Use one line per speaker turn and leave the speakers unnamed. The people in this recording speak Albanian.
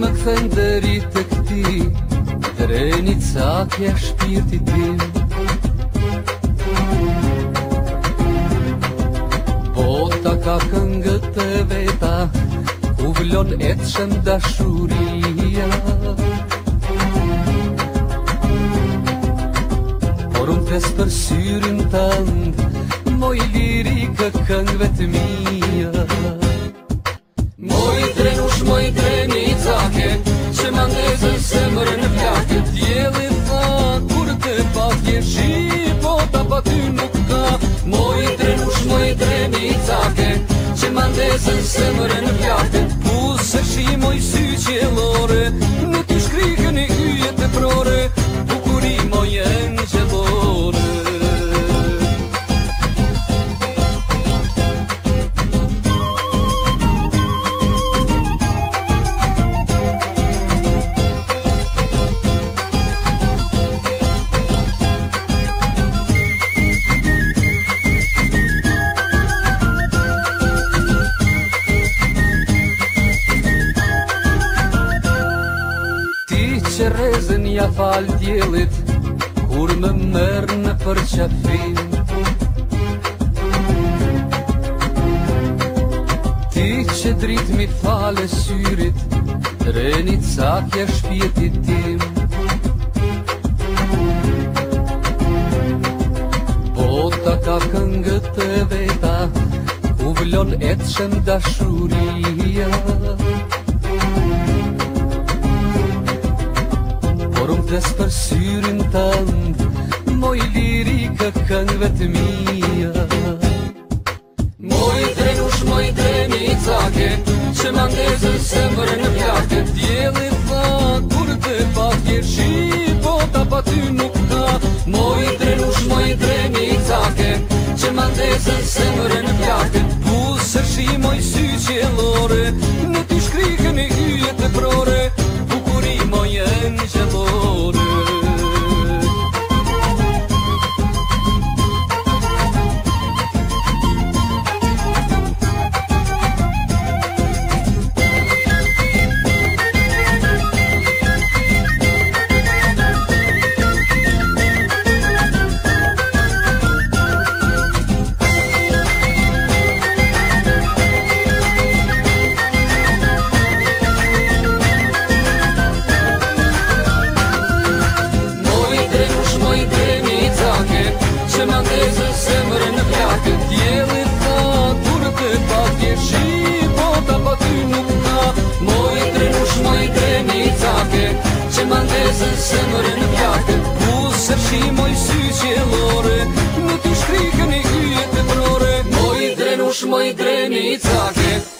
më këthen dëri të këti Dreni cakja shpirti tim Bota ka këngët të veta Ku vlon e të shën dashuria Por unë pes për syrin tënd Moj lirikë këngëve të mirë zën se mërë në pjate Pusë se shimoj sy që rezën ja falë djelit, kur më mërë në përqafim Ti që dritë mi falë e syrit, rëni ca shpjetit tim. Bota ka këngët të veta, ku vëllon e shëm dashurija. Porum të resë për syrin të ndë Moj lirika kë këngë vetë mija Moj drenush, moj dhe i cake Që më ndezë se mërë në pjake Djeli tha, kur të pat kjerë shi Po të paty nuk ta Moj drenush, moj dhe i cake Që më ndezë se mërë në pjake Pusë shi moj sy qelore Pusë shi moj sy qelore Vezën se mërë në pjatë Usë që i moj sy që e lore Në të shkrikën e gjyët e prore Moj drenush, moj dreni i